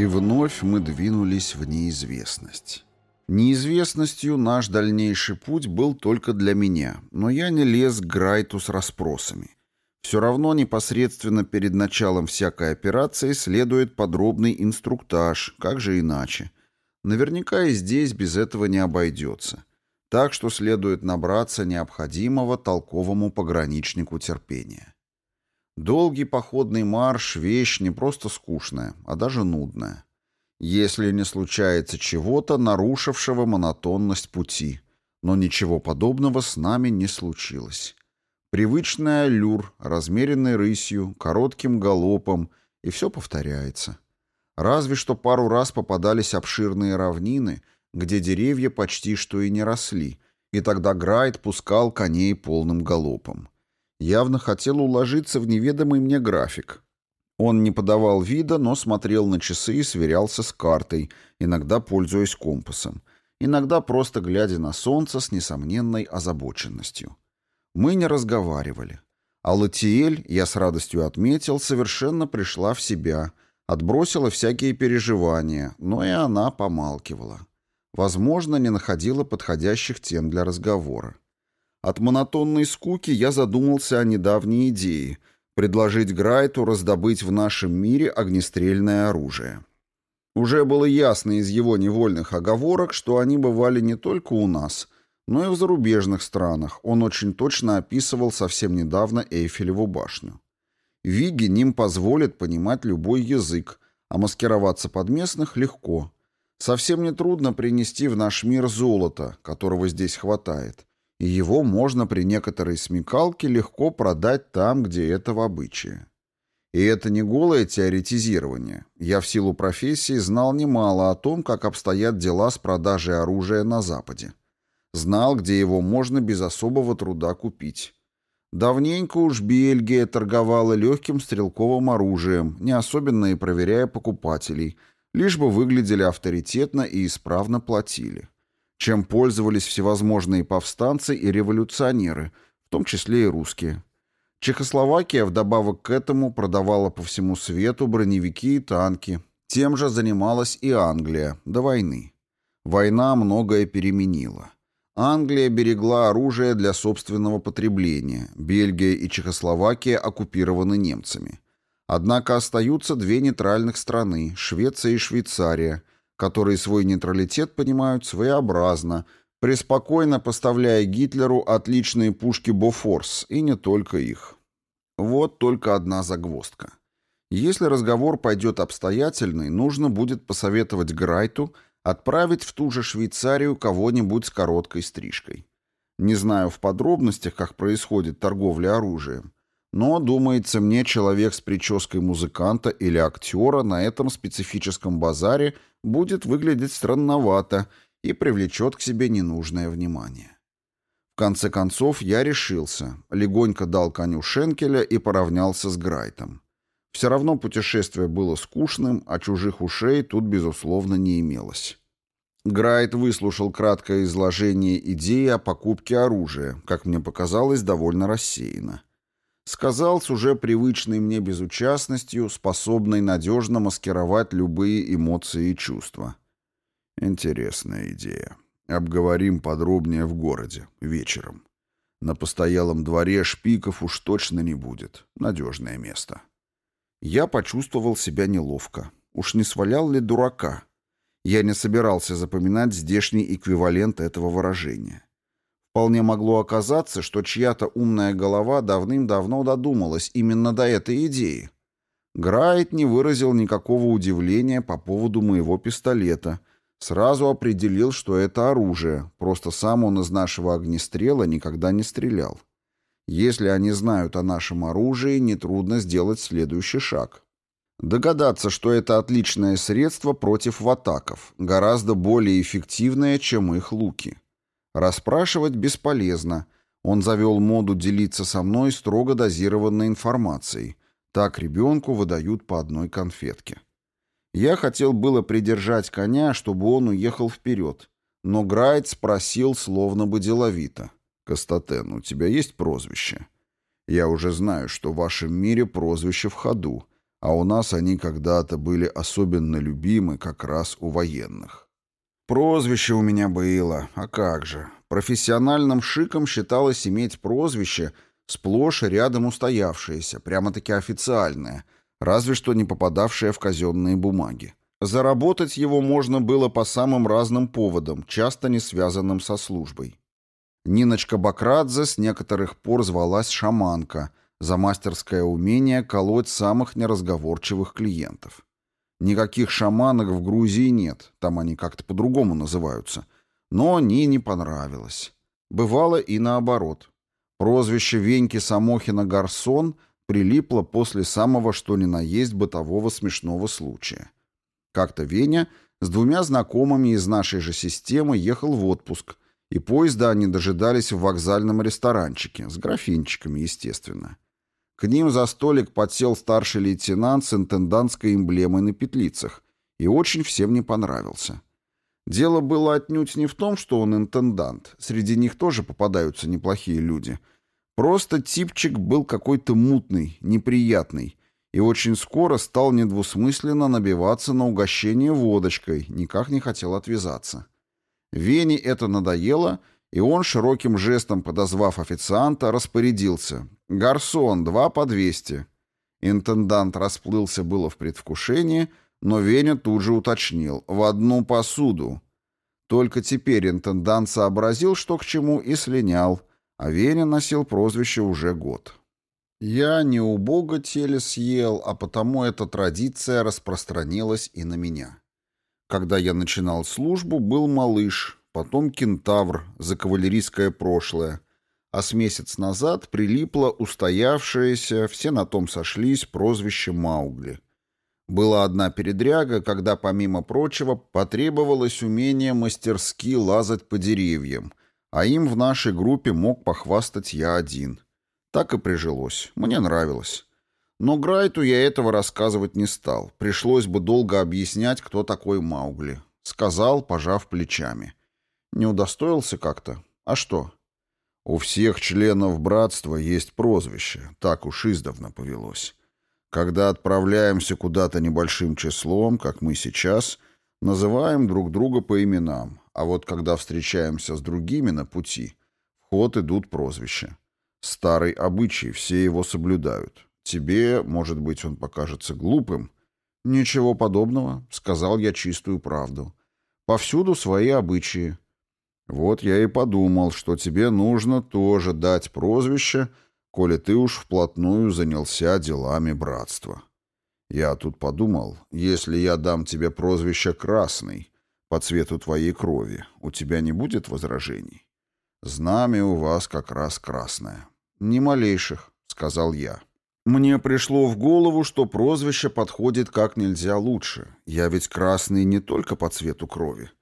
И вновь мы двинулись в неизвестность. Неизвестностью наш дальнейший путь был только для меня, но я не лез к Грайту с расспросами. Все равно непосредственно перед началом всякой операции следует подробный инструктаж, как же иначе. Наверняка и здесь без этого не обойдется. Так что следует набраться необходимого толковому пограничнику терпения. Долгий походный марш — вещь не просто скучная, а даже нудная если не случается чего-то, нарушившего монотонность пути. Но ничего подобного с нами не случилось. Привычный аллюр, размеренной рысью, коротким галопом, и все повторяется. Разве что пару раз попадались обширные равнины, где деревья почти что и не росли, и тогда Грайт пускал коней полным галопом. Явно хотел уложиться в неведомый мне график, он не подавал вида, но смотрел на часы и сверялся с картой, иногда пользуясь компасом, иногда просто глядя на солнце с несомненной озабоченностью. Мы не разговаривали. А Латиэль, я с радостью отметил, совершенно пришла в себя, отбросила всякие переживания, но и она помалкивала. Возможно, не находила подходящих тем для разговора. От монотонной скуки я задумался о недавней идее — предложить Грайту раздобыть в нашем мире огнестрельное оружие. Уже было ясно из его невольных оговорок, что они бывали не только у нас, но и в зарубежных странах. Он очень точно описывал совсем недавно Эйфелеву башню. Виги ним позволит понимать любой язык, а маскироваться под местных легко. Совсем не трудно принести в наш мир золото, которого здесь хватает, и его можно при некоторой смекалке легко продать там, где это в обычае. И это не голое теоретизирование. Я в силу профессии знал немало о том, как обстоят дела с продажей оружия на Западе. Знал, где его можно без особого труда купить. Давненько уж Бельгия торговала легким стрелковым оружием, не особенно и проверяя покупателей, лишь бы выглядели авторитетно и исправно платили чем пользовались всевозможные повстанцы и революционеры, в том числе и русские. Чехословакия вдобавок к этому продавала по всему свету броневики и танки. Тем же занималась и Англия до войны. Война многое переменила. Англия берегла оружие для собственного потребления, Бельгия и Чехословакия оккупированы немцами. Однако остаются две нейтральных страны – Швеция и Швейцария – которые свой нейтралитет понимают своеобразно, преспокойно поставляя Гитлеру отличные пушки Бофорс, и не только их. Вот только одна загвоздка. Если разговор пойдет обстоятельный, нужно будет посоветовать Грайту отправить в ту же Швейцарию кого-нибудь с короткой стрижкой. Не знаю в подробностях, как происходит торговля оружием, но, думается мне, человек с прической музыканта или актера на этом специфическом базаре будет выглядеть странновато и привлечет к себе ненужное внимание. В конце концов, я решился, легонько дал коню шенкеля и поравнялся с Грайтом. Все равно путешествие было скучным, а чужих ушей тут, безусловно, не имелось. Грайт выслушал краткое изложение идеи о покупке оружия, как мне показалось, довольно рассеянно. Сказал с уже привычной мне безучастностью, способной надежно маскировать любые эмоции и чувства. Интересная идея. Обговорим подробнее в городе, вечером. На постоялом дворе шпиков уж точно не будет. Надежное место. Я почувствовал себя неловко. Уж не свалял ли дурака? Я не собирался запоминать здешний эквивалент этого выражения. Вполне могло оказаться, что чья-то умная голова давным-давно додумалась именно до этой идеи. Грайт не выразил никакого удивления по поводу моего пистолета. Сразу определил, что это оружие, просто сам он из нашего огнестрела никогда не стрелял. Если они знают о нашем оружии, нетрудно сделать следующий шаг. Догадаться, что это отличное средство против ватаков, гораздо более эффективное, чем их луки. Расспрашивать бесполезно. Он завел моду делиться со мной строго дозированной информацией. Так ребенку выдают по одной конфетке. Я хотел было придержать коня, чтобы он уехал вперед. Но Грайт спросил, словно бы деловито. «Кастатен, у тебя есть прозвище?» «Я уже знаю, что в вашем мире прозвище в ходу. а у нас они когда-то были особенно любимы как раз у военных. Прозвище у меня было, а как же. Профессиональным шиком считалось иметь прозвище, сплошь рядом устоявшееся, прямо-таки официальное, разве что не попадавшее в казенные бумаги. Заработать его можно было по самым разным поводам, часто не связанным со службой. Ниночка Бакрадзе с некоторых пор звалась «шаманка», за мастерское умение колоть самых неразговорчивых клиентов. Никаких шаманок в Грузии нет, там они как-то по-другому называются. Но Нине понравилось. Бывало и наоборот. Прозвище Веньки Самохина «Гарсон» прилипло после самого что ни на есть бытового смешного случая. Как-то Веня с двумя знакомыми из нашей же системы ехал в отпуск, и поезда они дожидались в вокзальном ресторанчике, с графинчиками, естественно. К ним за столик подсел старший лейтенант с интендантской эмблемой на петлицах и очень всем не понравился. Дело было отнюдь не в том, что он интендант, среди них тоже попадаются неплохие люди. Просто типчик был какой-то мутный, неприятный, и очень скоро стал недвусмысленно набиваться на угощение водочкой, никак не хотел отвязаться. Вене это надоело, и он, широким жестом подозвав официанта, распорядился. «Гарсон, два по двести». Интендант расплылся было в предвкушении, но Веня тут же уточнил. «В одну посуду». Только теперь интендант сообразил, что к чему, и слинял, а Веня носил прозвище уже год. Я не у бога теле съел, а потому эта традиция распространилась и на меня. Когда я начинал службу, был малыш, потом кентавр за кавалерийское прошлое, а с месяц назад прилипло устоявшееся, все на том сошлись, прозвище Маугли. Была одна передряга, когда, помимо прочего, потребовалось умение мастерски лазать по деревьям, а им в нашей группе мог похвастать я один — так и прижилось. Мне нравилось. Но Грайту я этого рассказывать не стал. Пришлось бы долго объяснять, кто такой Маугли. Сказал, пожав плечами. Не удостоился как-то. А что? У всех членов братства есть прозвище. Так уж издавна повелось. Когда отправляемся куда-то небольшим числом, как мы сейчас, называем друг друга по именам. А вот когда встречаемся с другими на пути, в ход идут прозвища. Старый обычай, все его соблюдают. Тебе, может быть, он покажется глупым. Ничего подобного, сказал я чистую правду. Повсюду свои обычаи. Вот я и подумал, что тебе нужно тоже дать прозвище, коли ты уж вплотную занялся делами братства. Я тут подумал, если я дам тебе прозвище «Красный» по цвету твоей крови, у тебя не будет возражений? Знамя у вас как раз красное. «Ни малейших», — сказал я. Мне пришло в голову, что прозвище подходит как нельзя лучше. Я ведь красный не только по цвету крови.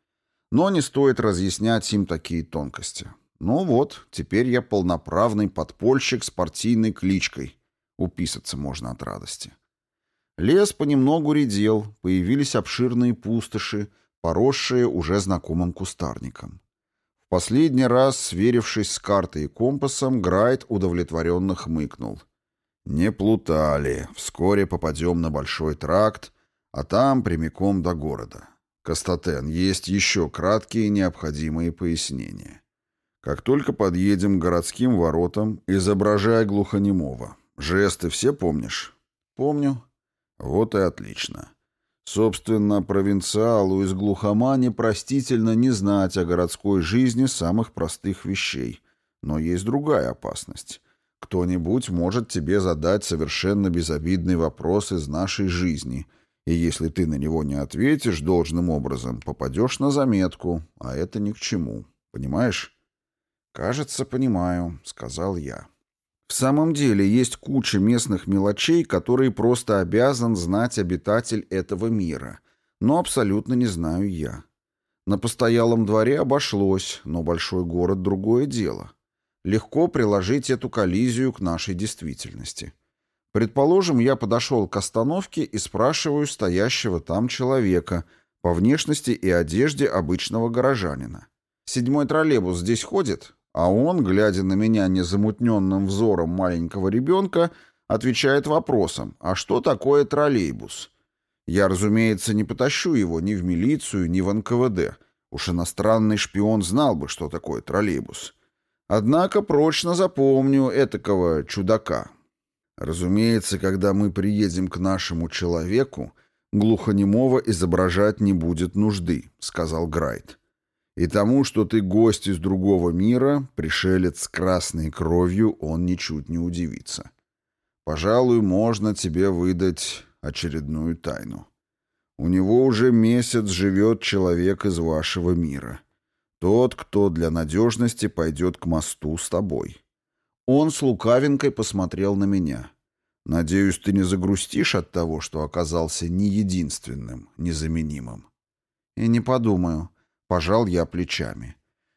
Но не стоит разъяснять им такие тонкости. Ну вот, теперь я полноправный подпольщик с партийной кличкой. Уписаться можно от радости. Лес понемногу редел, появились обширные пустоши, поросшие уже знакомым кустарником. Последний раз, сверившись с картой и компасом, Грайт удовлетворенно хмыкнул. «Не плутали. Вскоре попадем на большой тракт, а там прямиком до города. Кастатен, есть еще краткие необходимые пояснения. Как только подъедем к городским воротам, изображай глухонемого. Жесты все помнишь?» «Помню». «Вот и отлично. Собственно, провинциалу из глухомани простительно не знать о городской жизни самых простых вещей. Но есть другая опасность. Кто-нибудь может тебе задать совершенно безобидный вопрос из нашей жизни, и если ты на него не ответишь должным образом, попадешь на заметку, а это ни к чему. Понимаешь? «Кажется, понимаю», — сказал я. В самом деле есть куча местных мелочей, которые просто обязан знать обитатель этого мира, но абсолютно не знаю я. На постоялом дворе обошлось, но большой город — другое дело. Легко приложить эту коллизию к нашей действительности. Предположим, я подошел к остановке и спрашиваю стоящего там человека по внешности и одежде обычного горожанина. «Седьмой троллейбус здесь ходит?» А он, глядя на меня незамутненным взором маленького ребенка, отвечает вопросом «А что такое троллейбус?». Я, разумеется, не потащу его ни в милицию, ни в НКВД. Уж иностранный шпион знал бы, что такое троллейбус. Однако прочно запомню этакого чудака. Разумеется, когда мы приедем к нашему человеку, глухонемого изображать не будет нужды, сказал Грайт. И тому, что ты гость из другого мира, пришелец с красной кровью, он ничуть не удивится. Пожалуй, можно тебе выдать очередную тайну. У него уже месяц живет человек из вашего мира. Тот, кто для надежности пойдет к мосту с тобой. Он с лукавинкой посмотрел на меня. Надеюсь, ты не загрустишь от того, что оказался не единственным, незаменимым. И не подумаю. Пожал я плечами.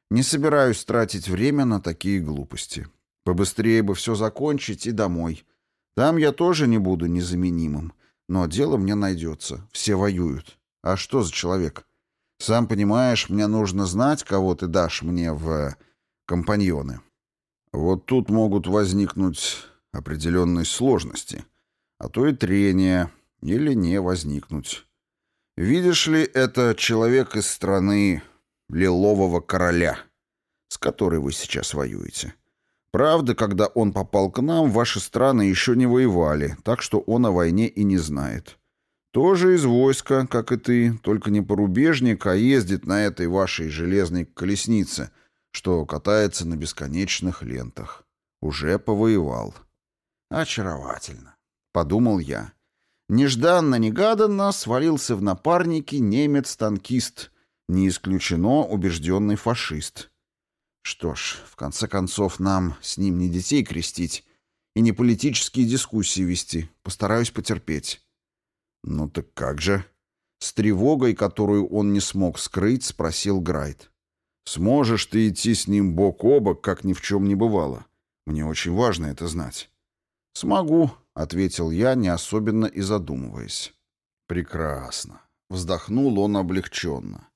Не собираюсь тратить время на такие глупости. Побыстрее бы все закончить и домой. Там я тоже не буду незаменимым. Но дело мне найдется. Все воюют. А что за человек? Сам понимаешь, мне нужно знать, кого ты дашь мне в э, компаньоны. Вот тут могут возникнуть определенные сложности, а то и трения, или не возникнуть. Видишь ли, это человек из страны Лилового Короля, с которой вы сейчас воюете. Правда, когда он попал к нам, ваши страны еще не воевали, так что он о войне и не знает. Тоже из войска, как и ты, только не порубежник, а ездит на этой вашей железной колеснице, что катается на бесконечных лентах. Уже повоевал. Очаровательно, подумал я. Нежданно-негаданно свалился в напарники немец-танкист, не исключено убежденный фашист. Что ж, в конце концов, нам с ним не детей крестить и не политические дискуссии вести. Постараюсь потерпеть. Ну так как же? С тревогой, которую он не смог скрыть, спросил Грайт. Сможешь ты идти с ним бок о бок, как ни в чем не бывало? Мне очень важно это знать. Смогу, — ответил я, не особенно и задумываясь. «Прекрасно». Вздохнул он облегченно.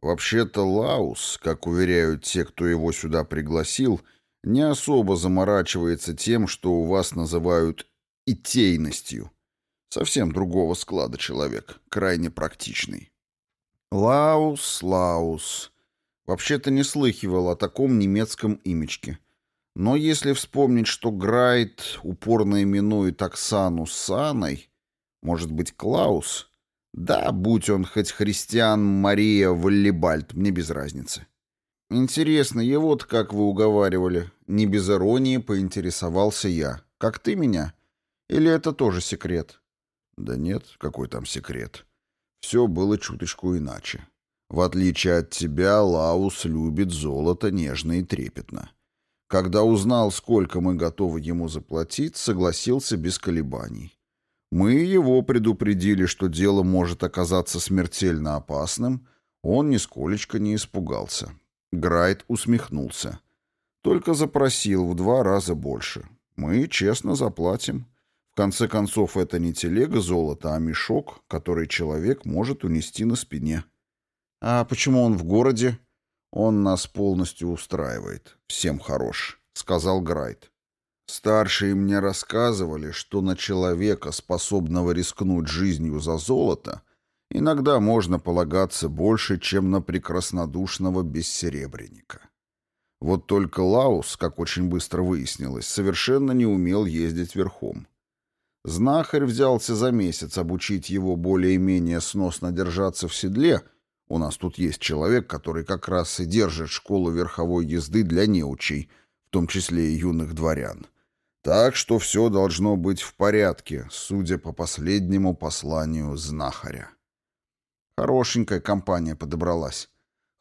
«Вообще-то Лаус, как уверяют те, кто его сюда пригласил, не особо заморачивается тем, что у вас называют «итейностью». Совсем другого склада человек, крайне практичный». «Лаус, Лаус». Вообще-то не слыхивал о таком немецком имечке. Но если вспомнить, что Грайт упорно именует Оксану Саной, может быть, Клаус? Да, будь он хоть Христиан Мария Виллибальд, мне без разницы. Интересно, его-то как вы уговаривали? Не без иронии поинтересовался я. Как ты меня? Или это тоже секрет? Да нет, какой там секрет. Все было чуточку иначе. В отличие от тебя, Лаус любит золото нежно и трепетно. Когда узнал, сколько мы готовы ему заплатить, согласился без колебаний. Мы его предупредили, что дело может оказаться смертельно опасным. Он нисколечко не испугался. Грайт усмехнулся. Только запросил в два раза больше. Мы честно заплатим. В конце концов, это не телега золота, а мешок, который человек может унести на спине. А почему он в городе? «Он нас полностью устраивает. Всем хорош», — сказал Грайт. Старшие мне рассказывали, что на человека, способного рискнуть жизнью за золото, иногда можно полагаться больше, чем на прекраснодушного бессеребренника. Вот только Лаус, как очень быстро выяснилось, совершенно не умел ездить верхом. Знахарь взялся за месяц обучить его более-менее сносно держаться в седле — у нас тут есть человек, который как раз и держит школу верховой езды для неучей, в том числе и юных дворян. Так что все должно быть в порядке, судя по последнему посланию знахаря. Хорошенькая компания подобралась.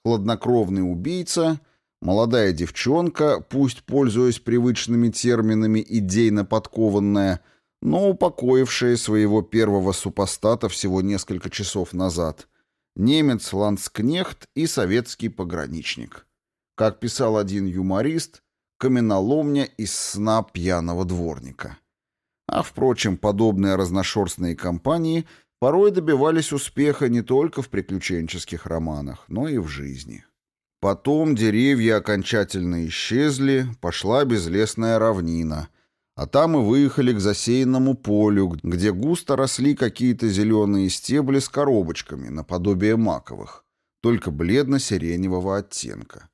Хладнокровный убийца, молодая девчонка, пусть пользуясь привычными терминами идейно подкованная, но упокоившая своего первого супостата всего несколько часов назад — немец-ландскнехт и советский пограничник. Как писал один юморист, каменоломня из сна пьяного дворника. А, впрочем, подобные разношерстные компании порой добивались успеха не только в приключенческих романах, но и в жизни. Потом деревья окончательно исчезли, пошла безлесная равнина, А там мы выехали к засеянному полю, где густо росли какие-то зеленые стебли с коробочками, наподобие маковых, только бледно-сиреневого оттенка.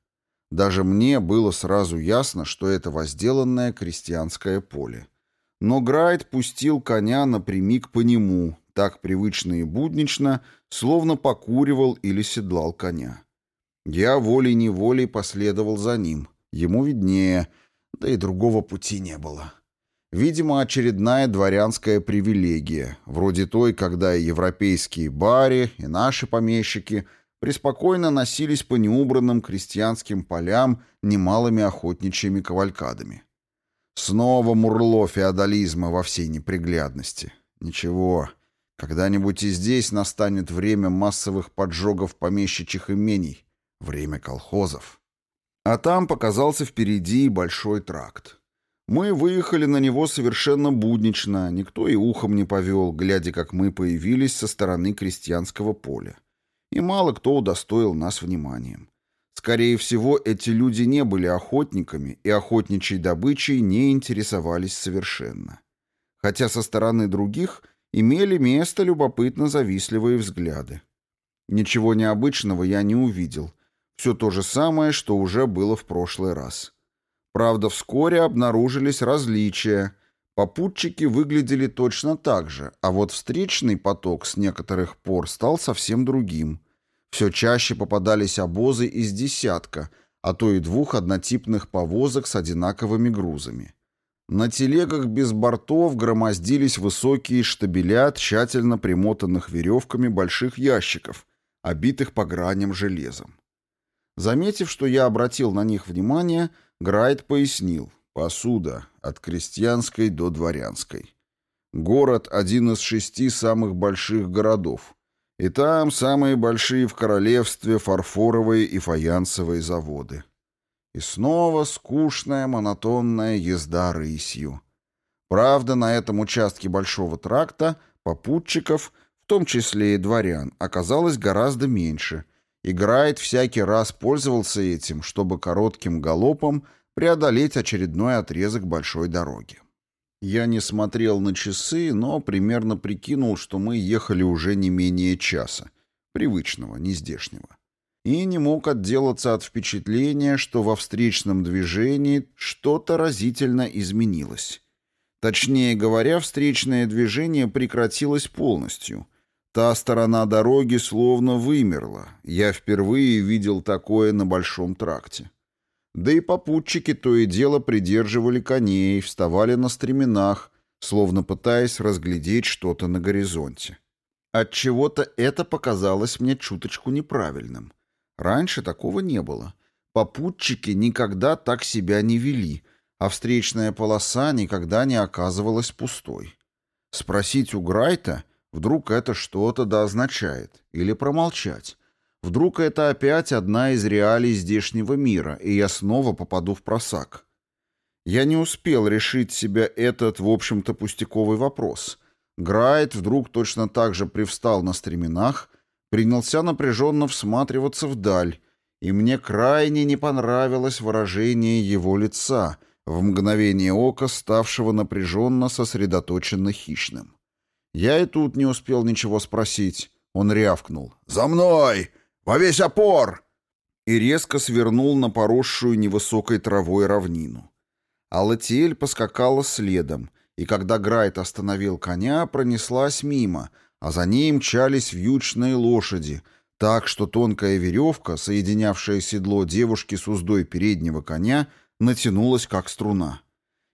Даже мне было сразу ясно, что это возделанное крестьянское поле. Но Грайт пустил коня напрямик по нему, так привычно и буднично, словно покуривал или седлал коня. Я волей-неволей последовал за ним. Ему виднее, да и другого пути не было. Видимо, очередная дворянская привилегия, вроде той, когда и европейские бари, и наши помещики преспокойно носились по неубранным крестьянским полям немалыми охотничьими кавалькадами. Снова мурло феодализма во всей неприглядности. Ничего, когда-нибудь и здесь настанет время массовых поджогов помещичьих имений, время колхозов. А там показался впереди большой тракт. Мы выехали на него совершенно буднично, никто и ухом не повел, глядя, как мы появились со стороны крестьянского поля. И мало кто удостоил нас вниманием. Скорее всего, эти люди не были охотниками и охотничьей добычей не интересовались совершенно. Хотя со стороны других имели место любопытно завистливые взгляды. Ничего необычного я не увидел. Все то же самое, что уже было в прошлый раз. Правда, вскоре обнаружились различия. Попутчики выглядели точно так же, а вот встречный поток с некоторых пор стал совсем другим. Все чаще попадались обозы из десятка, а то и двух однотипных повозок с одинаковыми грузами. На телегах без бортов громоздились высокие штабеля тщательно примотанных веревками больших ящиков, обитых по граням железом. Заметив, что я обратил на них внимание, Грайт пояснил. Посуда от крестьянской до дворянской. Город — один из шести самых больших городов. И там самые большие в королевстве фарфоровые и фаянсовые заводы. И снова скучная монотонная езда рысью. Правда, на этом участке большого тракта попутчиков, в том числе и дворян, оказалось гораздо меньше. И Грайт всякий раз пользовался этим, чтобы коротким галопом преодолеть очередной отрезок большой дороги. Я не смотрел на часы, но примерно прикинул, что мы ехали уже не менее часа. Привычного, не здешнего. И не мог отделаться от впечатления, что во встречном движении что-то разительно изменилось. Точнее говоря, встречное движение прекратилось полностью. Та сторона дороги словно вымерла. Я впервые видел такое на большом тракте. Да и попутчики то и дело придерживали коней, вставали на стременах, словно пытаясь разглядеть что-то на горизонте. Отчего-то это показалось мне чуточку неправильным. Раньше такого не было. Попутчики никогда так себя не вели, а встречная полоса никогда не оказывалась пустой. Спросить у Грайта, вдруг это что-то да означает, или промолчать. Вдруг это опять одна из реалий здешнего мира, и я снова попаду в просак. Я не успел решить себе этот, в общем-то, пустяковый вопрос. Грайт вдруг точно так же привстал на стременах, принялся напряженно всматриваться вдаль, и мне крайне не понравилось выражение его лица, в мгновение ока ставшего напряженно сосредоточенно хищным. Я и тут не успел ничего спросить. Он рявкнул. «За мной! Во весь опор!» И резко свернул на поросшую невысокой травой равнину. А Латиэль поскакала следом, и когда Грайт остановил коня, пронеслась мимо, а за ней мчались вьючные лошади, так что тонкая веревка, соединявшая седло девушки с уздой переднего коня, натянулась как струна.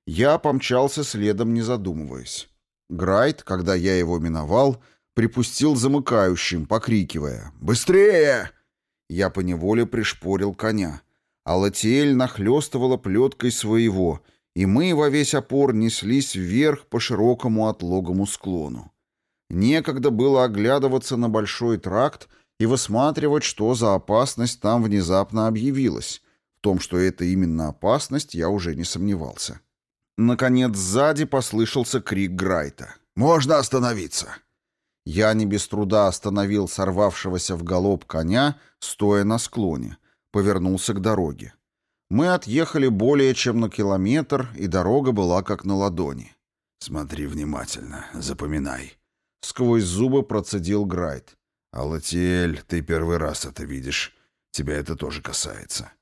Я помчался следом, не задумываясь. Грайт, когда я его миновал, припустил замыкающим, покрикивая «Быстрее!». Я поневоле пришпорил коня, а Латиэль нахлестывала плеткой своего, и мы во весь опор неслись вверх по широкому отлогому склону. Некогда было оглядываться на большой тракт и высматривать, что за опасность там внезапно объявилась. В том, что это именно опасность, я уже не сомневался. Наконец сзади послышался крик Грайта. «Можно остановиться!» Я не без труда остановил сорвавшегося в галоп коня, стоя на склоне, повернулся к дороге. Мы отъехали более чем на километр, и дорога была как на ладони. «Смотри внимательно, запоминай», — сквозь зубы процедил Грайт. «Алатиэль, ты первый раз это видишь. Тебя это тоже касается».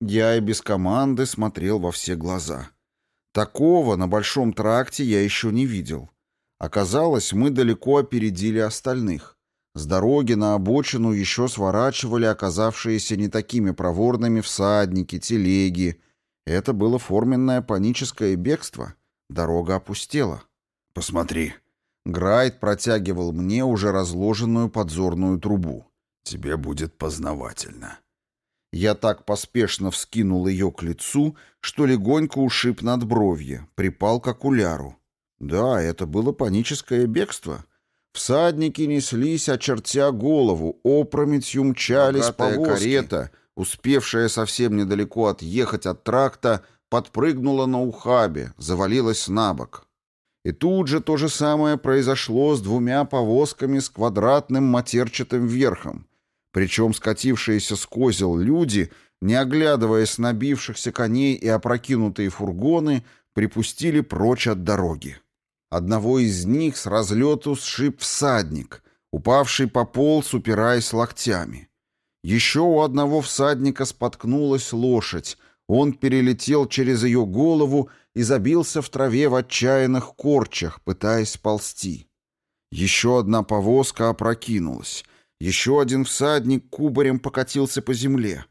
Я и без команды смотрел во все глаза. Такого на большом тракте я еще не видел. Оказалось, мы далеко опередили остальных. С дороги на обочину еще сворачивали оказавшиеся не такими проворными всадники, телеги. Это было форменное паническое бегство. Дорога опустела. «Посмотри». Грайт протягивал мне уже разложенную подзорную трубу. «Тебе будет познавательно». Я так поспешно вскинул ее к лицу, что легонько ушиб над бровье, припал к окуляру. Да, это было паническое бегство. Всадники неслись, очертя голову, опрометью мчались по карета, успевшая совсем недалеко отъехать от тракта, подпрыгнула на ухабе, завалилась на бок. И тут же то же самое произошло с двумя повозками с квадратным матерчатым верхом. Причем скатившиеся с козел люди, не оглядываясь на бившихся коней и опрокинутые фургоны, припустили прочь от дороги. Одного из них с разлету сшиб всадник, упавший пополз, упираясь локтями. Еще у одного всадника споткнулась лошадь, он перелетел через ее голову и забился в траве в отчаянных корчах, пытаясь ползти. Еще одна повозка опрокинулась. Еще один всадник кубарем покатился по земле.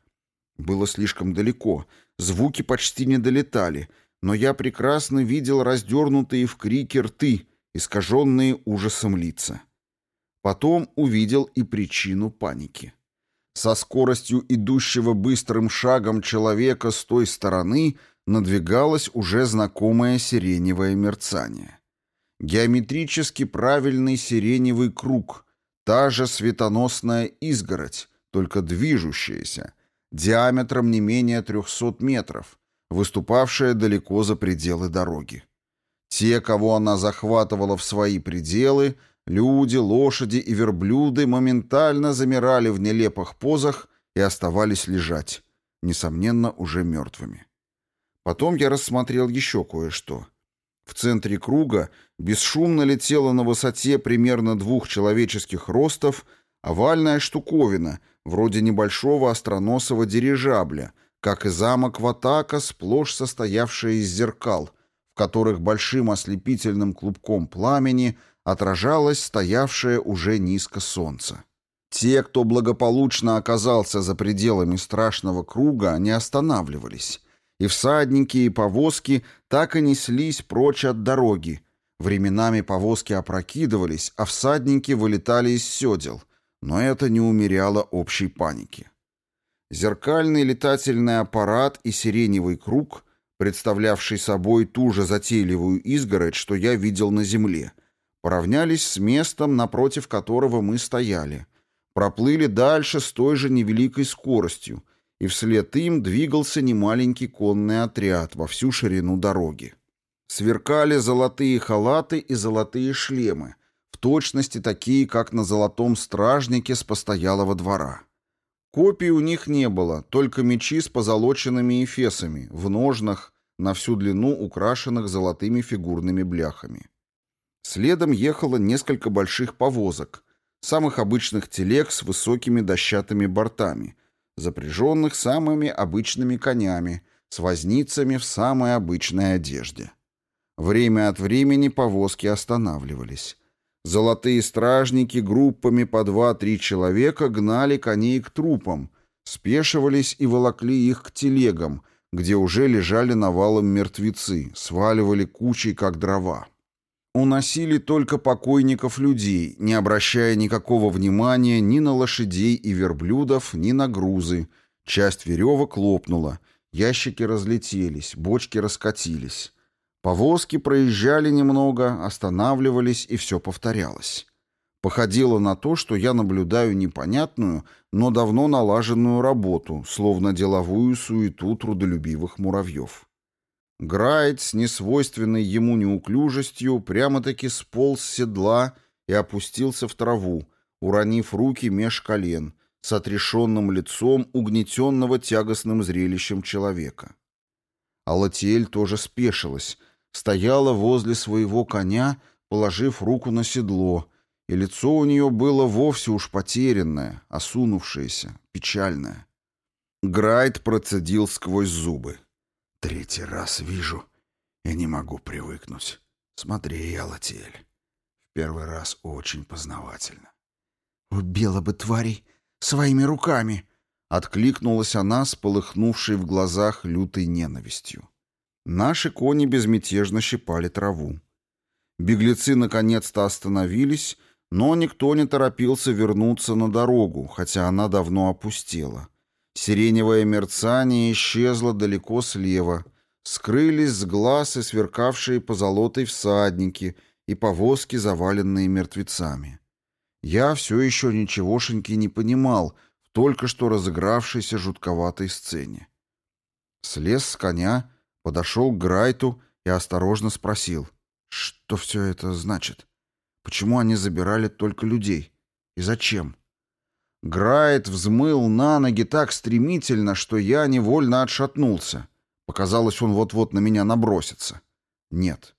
Было слишком далеко, звуки почти не долетали — но я прекрасно видел раздернутые в крике рты, искаженные ужасом лица. Потом увидел и причину паники. Со скоростью идущего быстрым шагом человека с той стороны надвигалось уже знакомое сиреневое мерцание. Геометрически правильный сиреневый круг, та же светоносная изгородь, только движущаяся, диаметром не менее 300 метров, выступавшая далеко за пределы дороги. Те, кого она захватывала в свои пределы, люди, лошади и верблюды моментально замирали в нелепых позах и оставались лежать, несомненно, уже мертвыми. Потом я рассмотрел еще кое-что. В центре круга бесшумно летела на высоте примерно двух человеческих ростов овальная штуковина, вроде небольшого остроносого дирижабля, как и замок Ватака, сплошь состоявшая из зеркал, в которых большим ослепительным клубком пламени отражалось стоявшее уже низко солнце. Те, кто благополучно оказался за пределами страшного круга, не останавливались, и всадники и повозки так и неслись прочь от дороги. Временами повозки опрокидывались, а всадники вылетали из седел, но это не умеряло общей паники. Зеркальный летательный аппарат и сиреневый круг, представлявший собой ту же затейливую изгородь, что я видел на земле, поравнялись с местом, напротив которого мы стояли, проплыли дальше с той же невеликой скоростью, и вслед им двигался немаленький конный отряд во всю ширину дороги. Сверкали золотые халаты и золотые шлемы, в точности такие, как на золотом стражнике с постоялого двора. Копий у них не было, только мечи с позолоченными эфесами, в ножнах, на всю длину украшенных золотыми фигурными бляхами. Следом ехало несколько больших повозок, самых обычных телег с высокими дощатыми бортами, запряженных самыми обычными конями, с возницами в самой обычной одежде. Время от времени повозки останавливались. Золотые стражники группами по два-три человека гнали коней к трупам, спешивались и волокли их к телегам, где уже лежали навалом мертвецы, сваливали кучей, как дрова. Уносили только покойников людей, не обращая никакого внимания ни на лошадей и верблюдов, ни на грузы. Часть веревок лопнула, ящики разлетелись, бочки раскатились. Повозки проезжали немного, останавливались, и все повторялось. Походило на то, что я наблюдаю непонятную, но давно налаженную работу, словно деловую суету трудолюбивых муравьев. Грайт с несвойственной ему неуклюжестью прямо-таки сполз с седла и опустился в траву, уронив руки меж колен, с отрешенным лицом угнетенного тягостным зрелищем человека. Алатиэль тоже спешилась, стояла возле своего коня, положив руку на седло, и лицо у нее было вовсе уж потерянное, осунувшееся, печальное. Грайт процедил сквозь зубы. «Третий раз вижу и не могу привыкнуть. Смотри, Алатиэль. В первый раз очень познавательно». «Убила бы тварей своими руками!» Откликнулась она с полыхнувшей в глазах лютой ненавистью. Наши кони безмятежно щипали траву. Беглецы наконец-то остановились, но никто не торопился вернуться на дорогу, хотя она давно опустела. Сиреневое мерцание исчезло далеко слева, скрылись с глаз и сверкавшие позолотой всадники и повозки, заваленные мертвецами. Я все еще ничегошеньки не понимал в только что разыгравшейся жутковатой сцене. Слез с коня, подошел к Грайту и осторожно спросил, что все это значит? Почему они забирали только людей? И зачем? Грайт взмыл на ноги так стремительно, что я невольно отшатнулся. Показалось, он вот-вот на меня набросится. Нет.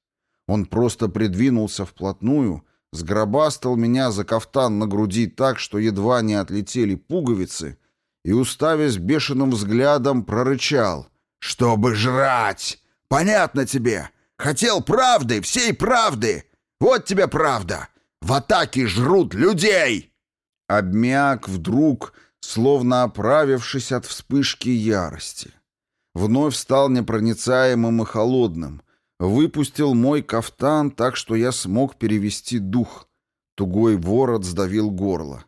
Он просто придвинулся вплотную сгробастал меня за кафтан на груди так, что едва не отлетели пуговицы, и, уставясь бешеным взглядом, прорычал. «Чтобы жрать! Понятно тебе! Хотел правды, всей правды! Вот тебе правда! В атаке жрут людей!» Обмяк вдруг, словно оправившись от вспышки ярости. Вновь стал непроницаемым и холодным — Выпустил мой кафтан так, что я смог перевести дух. Тугой ворот сдавил горло.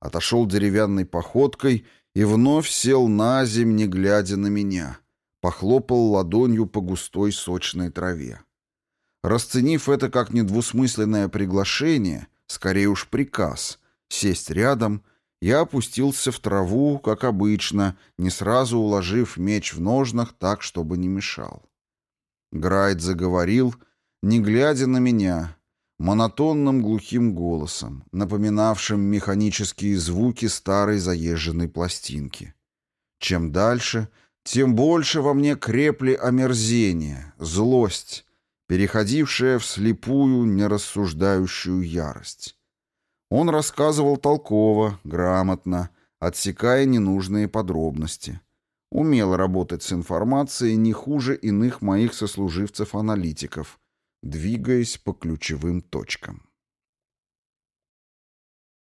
Отошел деревянной походкой и вновь сел на земь, не глядя на меня. Похлопал ладонью по густой сочной траве. Расценив это как недвусмысленное приглашение, скорее уж приказ, сесть рядом, я опустился в траву, как обычно, не сразу уложив меч в ножнах так, чтобы не мешал. Грайт заговорил, не глядя на меня, монотонным глухим голосом, напоминавшим механические звуки старой заезженной пластинки. Чем дальше, тем больше во мне крепли омерзение, злость, переходившая в слепую, нерассуждающую ярость. Он рассказывал толково, грамотно, отсекая ненужные подробности. Умел работать с информацией не хуже иных моих сослуживцев-аналитиков, двигаясь по ключевым точкам.